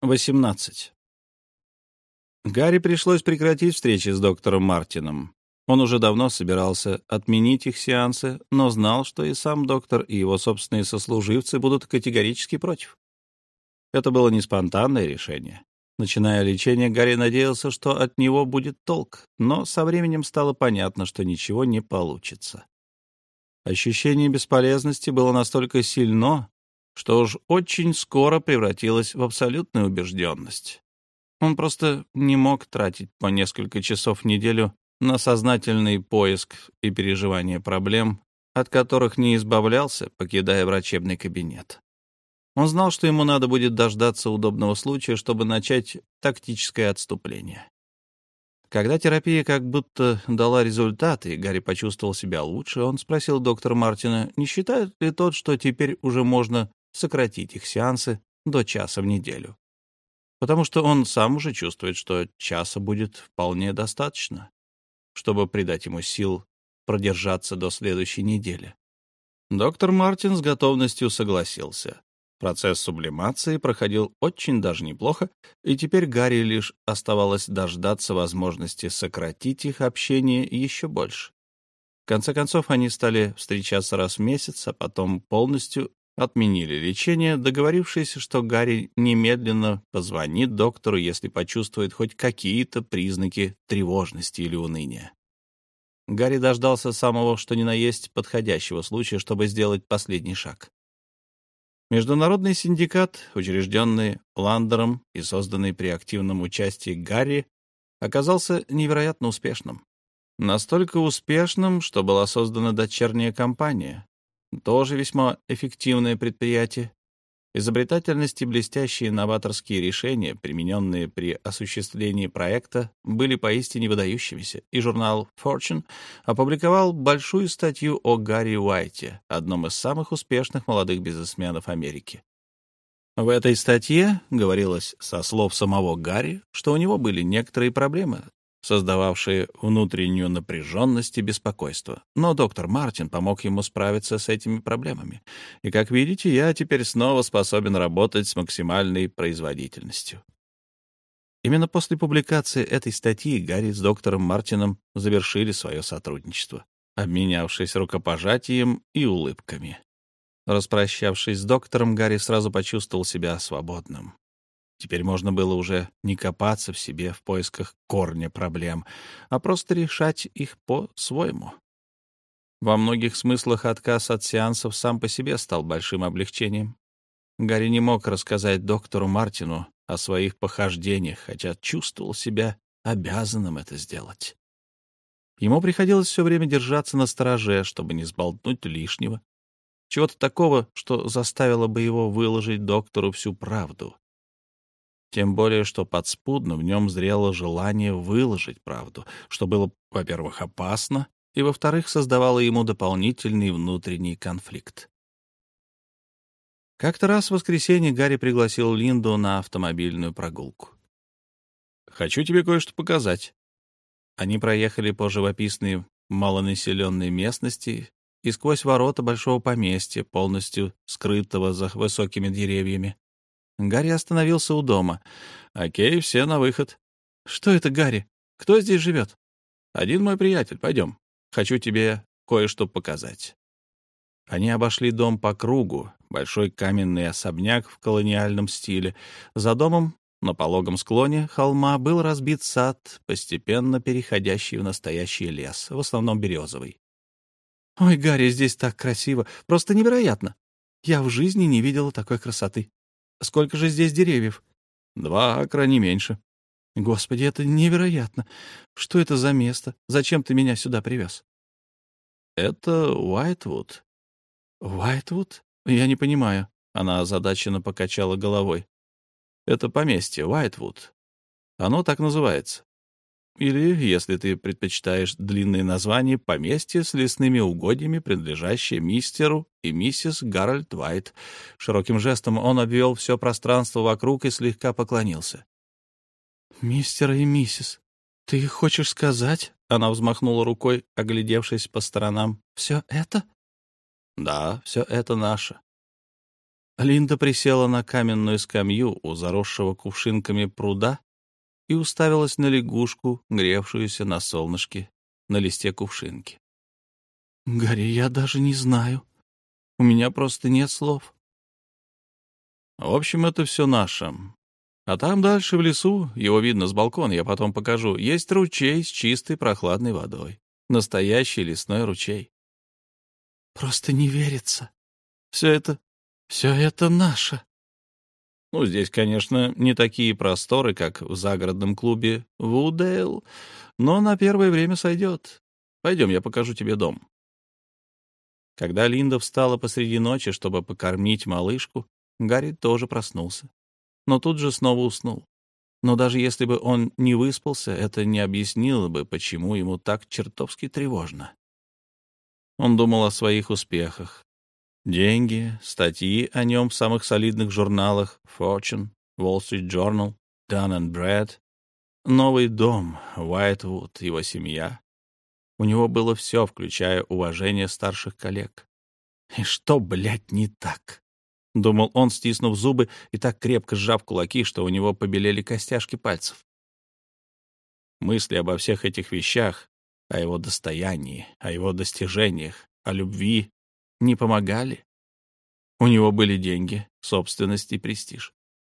18. Гарри пришлось прекратить встречи с доктором Мартином. Он уже давно собирался отменить их сеансы, но знал, что и сам доктор, и его собственные сослуживцы будут категорически против. Это было не спонтанное решение. Начиная лечение, Гарри надеялся, что от него будет толк, но со временем стало понятно, что ничего не получится. Ощущение бесполезности было настолько сильно, что уж очень скоро превратилось в абсолютную убежденность. Он просто не мог тратить по несколько часов в неделю на сознательный поиск и переживание проблем, от которых не избавлялся, покидая врачебный кабинет. Он знал, что ему надо будет дождаться удобного случая, чтобы начать тактическое отступление. Когда терапия как будто дала результаты, и Гарри почувствовал себя лучше, он спросил доктора Мартина, не считает ли тот, что теперь уже можно сократить их сеансы до часа в неделю. Потому что он сам уже чувствует, что часа будет вполне достаточно, чтобы придать ему сил продержаться до следующей недели. Доктор Мартин с готовностью согласился. Процесс сублимации проходил очень даже неплохо, и теперь Гарри лишь оставалось дождаться возможности сократить их общение еще больше. В конце концов, они стали встречаться раз в месяц, а потом полностью отменили лечение, договорившись, что Гарри немедленно позвонит доктору, если почувствует хоть какие-то признаки тревожности или уныния. Гарри дождался самого что ни на есть подходящего случая, чтобы сделать последний шаг. Международный синдикат, учрежденный Ландером и созданный при активном участии Гарри, оказался невероятно успешным. Настолько успешным, что была создана дочерняя компания, тоже весьма эффективное предприятие. Изобретательность и блестящие новаторские решения, примененные при осуществлении проекта, были поистине выдающимися, и журнал Fortune опубликовал большую статью о Гарри Уайте, одном из самых успешных молодых бизнесменов Америки. В этой статье говорилось со слов самого Гарри, что у него были некоторые проблемы создававшие внутреннюю напряженность и беспокойство. Но доктор Мартин помог ему справиться с этими проблемами. И, как видите, я теперь снова способен работать с максимальной производительностью. Именно после публикации этой статьи Гарри с доктором Мартином завершили свое сотрудничество, обменявшись рукопожатием и улыбками. Распрощавшись с доктором, Гарри сразу почувствовал себя свободным. Теперь можно было уже не копаться в себе в поисках корня проблем, а просто решать их по-своему. Во многих смыслах отказ от сеансов сам по себе стал большим облегчением. Гарри не мог рассказать доктору Мартину о своих похождениях, хотя чувствовал себя обязанным это сделать. Ему приходилось все время держаться на стороже, чтобы не сболтнуть лишнего, чего-то такого, что заставило бы его выложить доктору всю правду. Тем более, что подспудно в нем зрело желание выложить правду, что было, во-первых, опасно, и, во-вторых, создавало ему дополнительный внутренний конфликт. Как-то раз в воскресенье Гарри пригласил Линду на автомобильную прогулку. «Хочу тебе кое-что показать». Они проехали по живописной малонаселенной местности и сквозь ворота большого поместья, полностью скрытого за высокими деревьями. Гарри остановился у дома. «Окей, все на выход». «Что это, Гарри? Кто здесь живет?» «Один мой приятель. Пойдем. Хочу тебе кое-что показать». Они обошли дом по кругу, большой каменный особняк в колониальном стиле. За домом, на пологом склоне холма, был разбит сад, постепенно переходящий в настоящий лес, в основном березовый. «Ой, Гарри, здесь так красиво! Просто невероятно! Я в жизни не видела такой красоты!» Сколько же здесь деревьев? Два акра, не меньше. Господи, это невероятно. Что это за место? Зачем ты меня сюда привез? Это Уайтвуд. Уайтвуд? Я не понимаю. Она озадаченно покачала головой. Это поместье, Уайтвуд. Оно так называется. Или, если ты предпочитаешь длинные названия, поместье с лесными угодьями, принадлежащее мистеру и миссис Гарольд Уайт. Широким жестом он обвел все пространство вокруг и слегка поклонился. «Мистер и миссис, ты хочешь сказать?» Она взмахнула рукой, оглядевшись по сторонам. «Все это?» «Да, все это наше». Линда присела на каменную скамью у заросшего кувшинками пруда и уставилась на лягушку, гревшуюся на солнышке на листе кувшинки. — Гарри, я даже не знаю. У меня просто нет слов. — В общем, это все наше. А там дальше в лесу, его видно с балкона, я потом покажу, есть ручей с чистой прохладной водой. Настоящий лесной ручей. — Просто не верится. Все это все это наше. Ну, здесь, конечно, не такие просторы, как в загородном клубе Вудейл, но на первое время сойдет. Пойдем, я покажу тебе дом. Когда Линда встала посреди ночи, чтобы покормить малышку, Гарри тоже проснулся. Но тут же снова уснул. Но даже если бы он не выспался, это не объяснило бы, почему ему так чертовски тревожно. Он думал о своих успехах, Деньги, статьи о нем в самых солидных журналах Fortune, Wall Street Journal, Dun Brad, новый дом, Уайтвуд, его семья. У него было все, включая уважение старших коллег. И что, блядь, не так? — думал он, стиснув зубы и так крепко сжав кулаки, что у него побелели костяшки пальцев. Мысли обо всех этих вещах, о его достоянии, о его достижениях, о любви, не помогали. У него были деньги, собственность и престиж.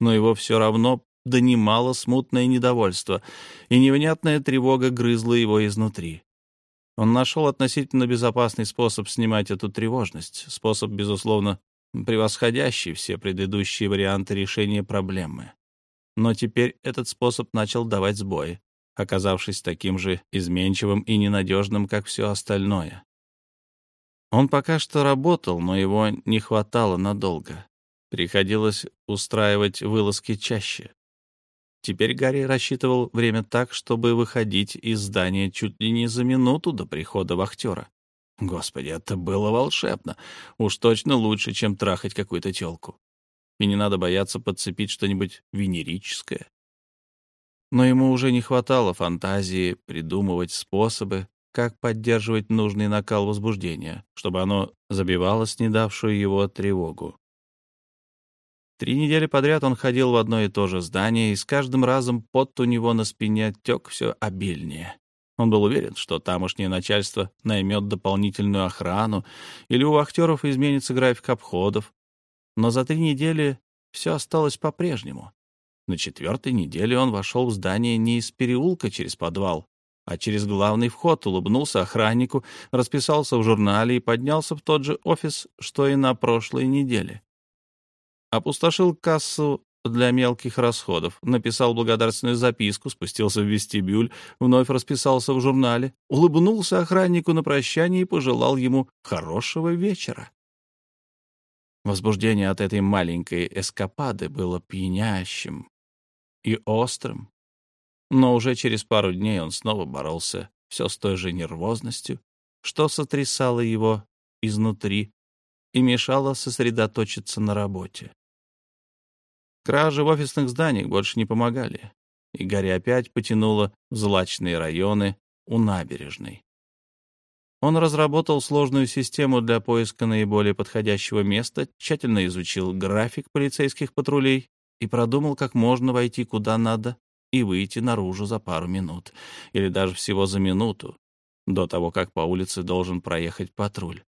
Но его все равно донимало смутное недовольство, и невнятная тревога грызла его изнутри. Он нашел относительно безопасный способ снимать эту тревожность, способ, безусловно, превосходящий все предыдущие варианты решения проблемы. Но теперь этот способ начал давать сбои, оказавшись таким же изменчивым и ненадежным, как все остальное. Он пока что работал, но его не хватало надолго. Приходилось устраивать вылазки чаще. Теперь Гарри рассчитывал время так, чтобы выходить из здания чуть ли не за минуту до прихода вахтера. Господи, это было волшебно. Уж точно лучше, чем трахать какую-то телку. И не надо бояться подцепить что-нибудь венерическое. Но ему уже не хватало фантазии придумывать способы, как поддерживать нужный накал возбуждения, чтобы оно забивало снедавшую его тревогу. Три недели подряд он ходил в одно и то же здание, и с каждым разом пот у него на спине тек все обильнее. Он был уверен, что тамошнее начальство наймет дополнительную охрану или у актеров изменится график обходов. Но за три недели все осталось по-прежнему. На четвертой неделе он вошел в здание не из переулка через подвал, а через главный вход улыбнулся охраннику, расписался в журнале и поднялся в тот же офис, что и на прошлой неделе. Опустошил кассу для мелких расходов, написал благодарственную записку, спустился в вестибюль, вновь расписался в журнале, улыбнулся охраннику на прощание и пожелал ему хорошего вечера. Возбуждение от этой маленькой эскапады было пьянящим и острым, но уже через пару дней он снова боролся все с той же нервозностью, что сотрясало его изнутри и мешало сосредоточиться на работе. Кражи в офисных зданиях больше не помогали, и Гарри опять потянуло в злачные районы у набережной. Он разработал сложную систему для поиска наиболее подходящего места, тщательно изучил график полицейских патрулей и продумал, как можно войти куда надо и выйти наружу за пару минут, или даже всего за минуту, до того, как по улице должен проехать патруль.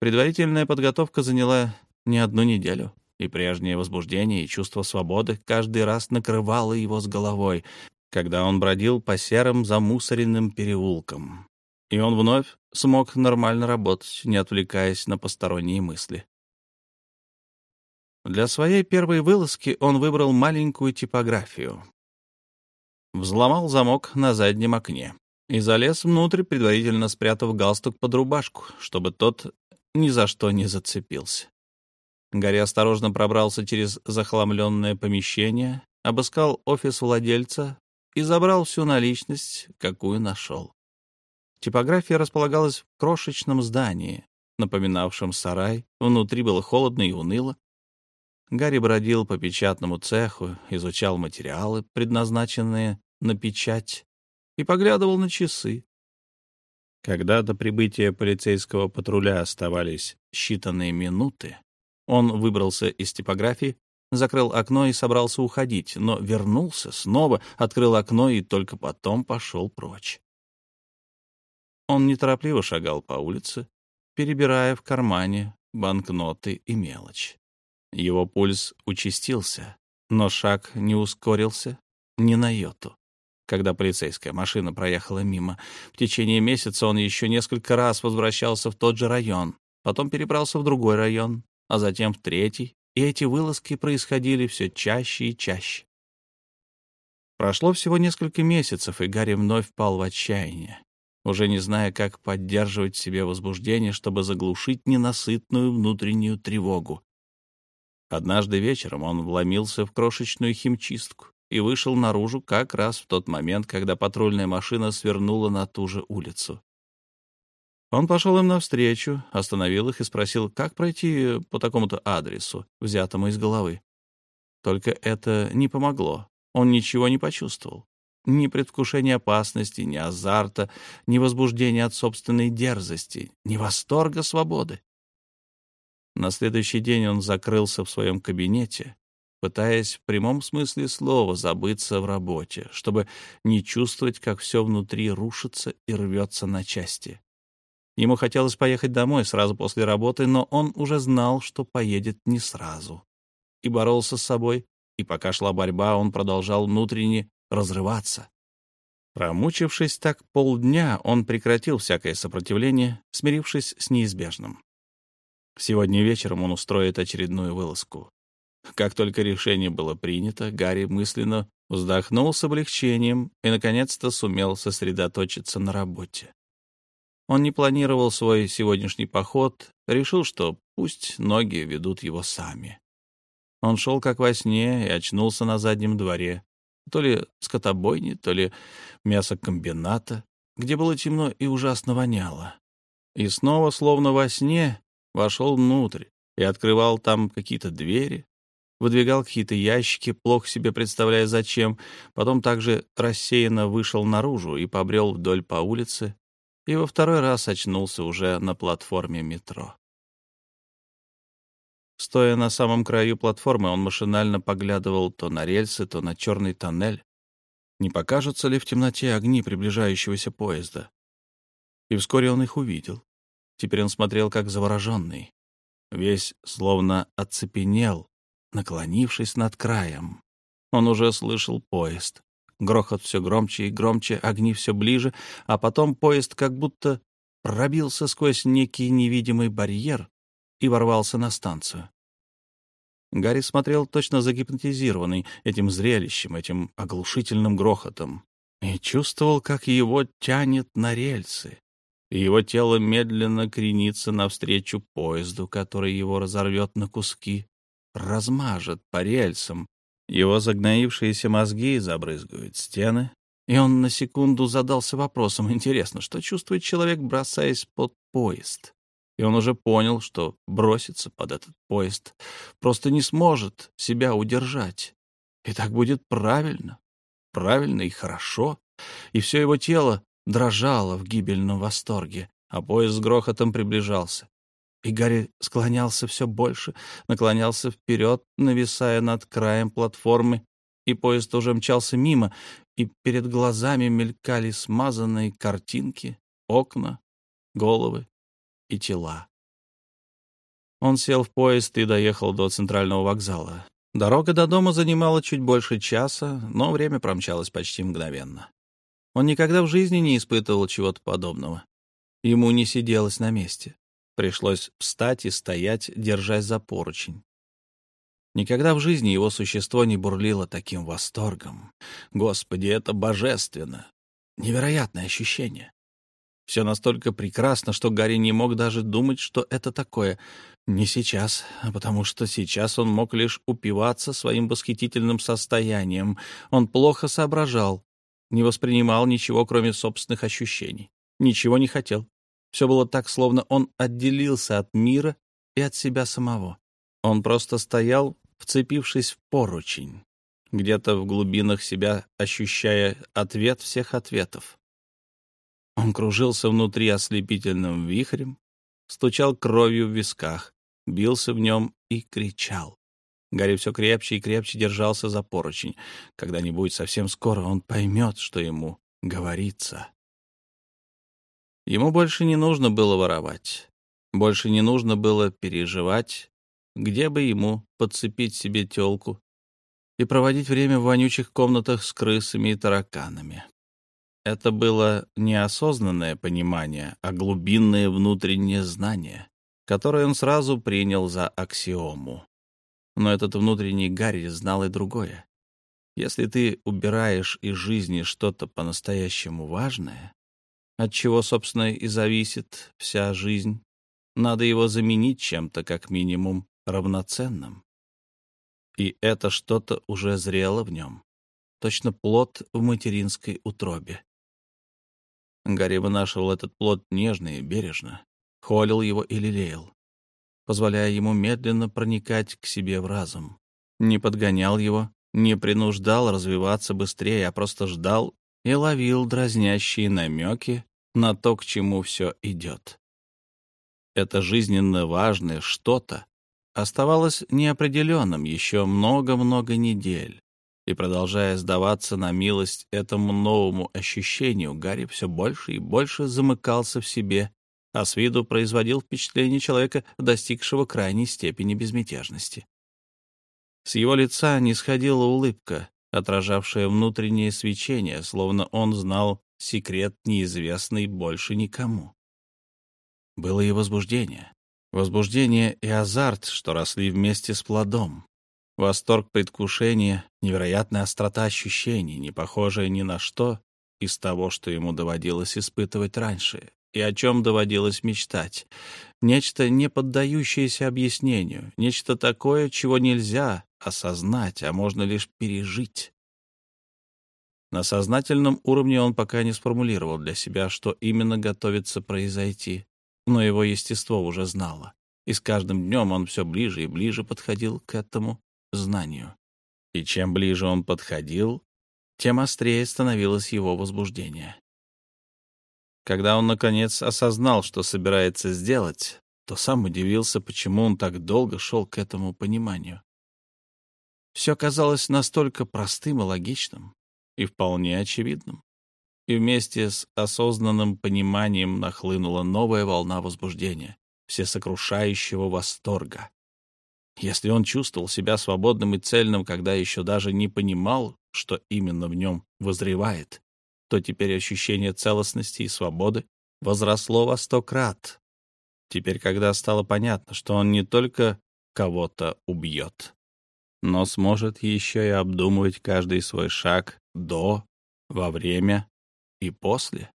Предварительная подготовка заняла не одну неделю, и прежнее возбуждение и чувство свободы каждый раз накрывало его с головой, когда он бродил по серым замусоренным переулкам. И он вновь смог нормально работать, не отвлекаясь на посторонние мысли. Для своей первой вылазки он выбрал маленькую типографию, взломал замок на заднем окне и залез внутрь, предварительно спрятав галстук под рубашку, чтобы тот ни за что не зацепился. Гарри осторожно пробрался через захламленное помещение, обыскал офис владельца и забрал всю наличность, какую нашел. Типография располагалась в крошечном здании, напоминавшем сарай. Внутри было холодно и уныло. Гарри бродил по печатному цеху, изучал материалы, предназначенные на печать, и поглядывал на часы. Когда до прибытия полицейского патруля оставались считанные минуты, Он выбрался из типографии, закрыл окно и собрался уходить, но вернулся снова, открыл окно и только потом пошел прочь. Он неторопливо шагал по улице, перебирая в кармане банкноты и мелочь. Его пульс участился, но шаг не ускорился ни на йоту. Когда полицейская машина проехала мимо, в течение месяца он еще несколько раз возвращался в тот же район, потом перебрался в другой район, а затем в третий, и эти вылазки происходили все чаще и чаще. Прошло всего несколько месяцев, и Гарри вновь впал в отчаяние, уже не зная, как поддерживать в себе возбуждение, чтобы заглушить ненасытную внутреннюю тревогу. Однажды вечером он вломился в крошечную химчистку и вышел наружу как раз в тот момент, когда патрульная машина свернула на ту же улицу. Он пошел им навстречу, остановил их и спросил, как пройти по такому-то адресу, взятому из головы. Только это не помогло. Он ничего не почувствовал. Ни предвкушения опасности, ни азарта, ни возбуждения от собственной дерзости, ни восторга свободы. На следующий день он закрылся в своем кабинете, пытаясь в прямом смысле слова забыться в работе, чтобы не чувствовать, как все внутри рушится и рвется на части. Ему хотелось поехать домой сразу после работы, но он уже знал, что поедет не сразу. И боролся с собой, и пока шла борьба, он продолжал внутренне разрываться. Промучившись так полдня, он прекратил всякое сопротивление, смирившись с неизбежным. Сегодня вечером он устроит очередную вылазку. Как только решение было принято, Гарри мысленно вздохнул с облегчением и, наконец-то, сумел сосредоточиться на работе. Он не планировал свой сегодняшний поход, решил, что пусть ноги ведут его сами. Он шел как во сне и очнулся на заднем дворе, то ли скотобойни, то ли мясокомбината, где было темно и ужасно воняло. И снова, словно во сне, вошел внутрь и открывал там какие-то двери, выдвигал какие-то ящики, плохо себе представляя зачем, потом также рассеянно вышел наружу и побрел вдоль по улице, и во второй раз очнулся уже на платформе метро. Стоя на самом краю платформы, он машинально поглядывал то на рельсы, то на черный тоннель. Не покажутся ли в темноте огни приближающегося поезда? И вскоре он их увидел. Теперь он смотрел как завороженный. Весь словно оцепенел, наклонившись над краем. Он уже слышал поезд. Грохот все громче и громче, огни все ближе, а потом поезд как будто пробился сквозь некий невидимый барьер и ворвался на станцию. Гарри смотрел точно загипнотизированный этим зрелищем, этим оглушительным грохотом, и чувствовал, как его тянет на рельсы, и его тело медленно кренится навстречу поезду, который его разорвет на куски, размажет по рельсам. Его загноившиеся мозги забрызгают стены, и он на секунду задался вопросом, интересно, что чувствует человек, бросаясь под поезд? и он уже понял, что бросится под этот поезд, просто не сможет себя удержать. И так будет правильно, правильно и хорошо, и все его тело дрожало в гибельном восторге, а поезд с грохотом приближался. И Гарри склонялся все больше, наклонялся вперед, нависая над краем платформы, и поезд уже мчался мимо, и перед глазами мелькали смазанные картинки, окна, головы, и тела. Он сел в поезд и доехал до центрального вокзала. Дорога до дома занимала чуть больше часа, но время промчалось почти мгновенно. Он никогда в жизни не испытывал чего-то подобного. Ему не сиделось на месте. Пришлось встать и стоять, держась за поручень. Никогда в жизни его существо не бурлило таким восторгом. Господи, это божественно! Невероятное ощущение. Все настолько прекрасно, что Гарри не мог даже думать, что это такое. Не сейчас, а потому что сейчас он мог лишь упиваться своим восхитительным состоянием. Он плохо соображал, не воспринимал ничего, кроме собственных ощущений. Ничего не хотел. Все было так, словно он отделился от мира и от себя самого. Он просто стоял, вцепившись в поручень, где-то в глубинах себя ощущая ответ всех ответов. Он кружился внутри ослепительным вихрем, стучал кровью в висках, бился в нем и кричал. Гарри все крепче и крепче держался за поручень. Когда-нибудь совсем скоро он поймет, что ему говорится. Ему больше не нужно было воровать. Больше не нужно было переживать, где бы ему подцепить себе телку и проводить время в вонючих комнатах с крысами и тараканами. Это было неосознанное понимание, а глубинное внутреннее знание, которое он сразу принял за аксиому. Но этот внутренний Гарри знал и другое. Если ты убираешь из жизни что-то по-настоящему важное, от чего, собственно, и зависит вся жизнь, надо его заменить чем-то, как минимум, равноценным. И это что-то уже зрело в нем, точно плод в материнской утробе. Гарри вынашивал этот плод нежно и бережно, холил его и лелеял позволяя ему медленно проникать к себе в разум. Не подгонял его, не принуждал развиваться быстрее, а просто ждал и ловил дразнящие намеки на то, к чему все идет. Это жизненно важное что-то оставалось неопределенным еще много-много недель, и, продолжая сдаваться на милость этому новому ощущению, Гарри все больше и больше замыкался в себе а с виду производил впечатление человека, достигшего крайней степени безмятежности. С его лица не сходила улыбка, отражавшая внутреннее свечение, словно он знал секрет, неизвестный больше никому. Было и возбуждение. Возбуждение и азарт, что росли вместе с плодом. Восторг предвкушения, невероятная острота ощущений, не похожая ни на что из того, что ему доводилось испытывать раньше, и о чем доводилось мечтать. Нечто, не поддающееся объяснению, нечто такое, чего нельзя осознать, а можно лишь пережить. На сознательном уровне он пока не сформулировал для себя, что именно готовится произойти, но его естество уже знало, и с каждым днем он все ближе и ближе подходил к этому знанию. И чем ближе он подходил, тем острее становилось его возбуждение. Когда он, наконец, осознал, что собирается сделать, то сам удивился, почему он так долго шел к этому пониманию. Все казалось настолько простым и логичным, и вполне очевидным. И вместе с осознанным пониманием нахлынула новая волна возбуждения, всесокрушающего восторга. Если он чувствовал себя свободным и цельным, когда еще даже не понимал, что именно в нем возревает, то теперь ощущение целостности и свободы возросло во сто крат. Теперь, когда стало понятно, что он не только кого-то убьет, но сможет еще и обдумывать каждый свой шаг до, во время и после.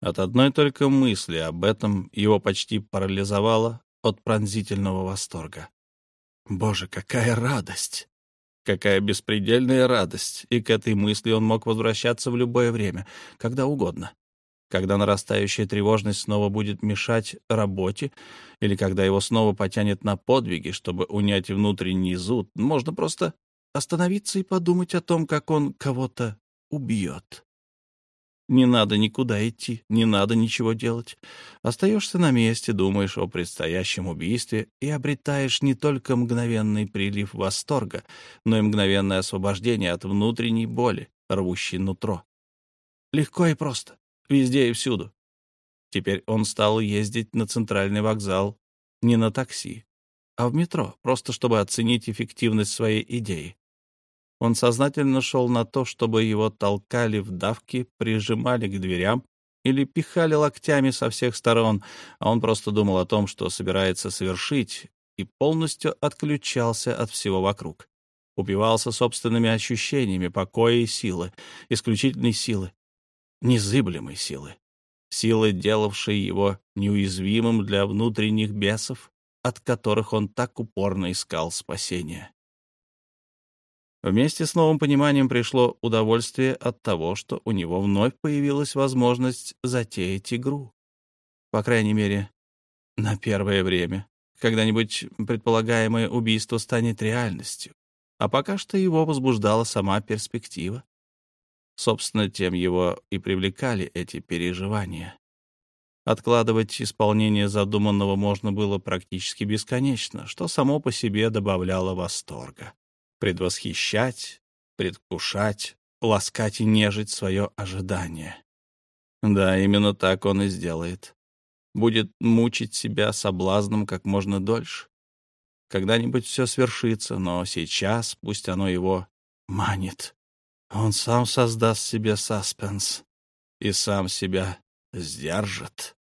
От одной только мысли об этом его почти парализовало от пронзительного восторга. Боже, какая радость! Какая беспредельная радость! И к этой мысли он мог возвращаться в любое время, когда угодно. Когда нарастающая тревожность снова будет мешать работе, или когда его снова потянет на подвиги, чтобы унять внутренний зуд, можно просто остановиться и подумать о том, как он кого-то убьет. Не надо никуда идти, не надо ничего делать. Остаешься на месте, думаешь о предстоящем убийстве и обретаешь не только мгновенный прилив восторга, но и мгновенное освобождение от внутренней боли, рвущей нутро. Легко и просто, везде и всюду. Теперь он стал ездить на центральный вокзал не на такси, а в метро, просто чтобы оценить эффективность своей идеи. Он сознательно шел на то, чтобы его толкали в давки, прижимали к дверям или пихали локтями со всех сторон, а он просто думал о том, что собирается совершить, и полностью отключался от всего вокруг. Упивался собственными ощущениями покоя и силы, исключительной силы, незыблемой силы, силы, делавшей его неуязвимым для внутренних бесов, от которых он так упорно искал спасения. Вместе с новым пониманием пришло удовольствие от того, что у него вновь появилась возможность затеять игру. По крайней мере, на первое время. Когда-нибудь предполагаемое убийство станет реальностью. А пока что его возбуждала сама перспектива. Собственно, тем его и привлекали эти переживания. Откладывать исполнение задуманного можно было практически бесконечно, что само по себе добавляло восторга. Предвосхищать, предвкушать, ласкать и нежить свое ожидание. Да, именно так он и сделает. Будет мучить себя соблазном как можно дольше. Когда-нибудь все свершится, но сейчас пусть оно его манит. Он сам создаст себе саспенс и сам себя сдержит.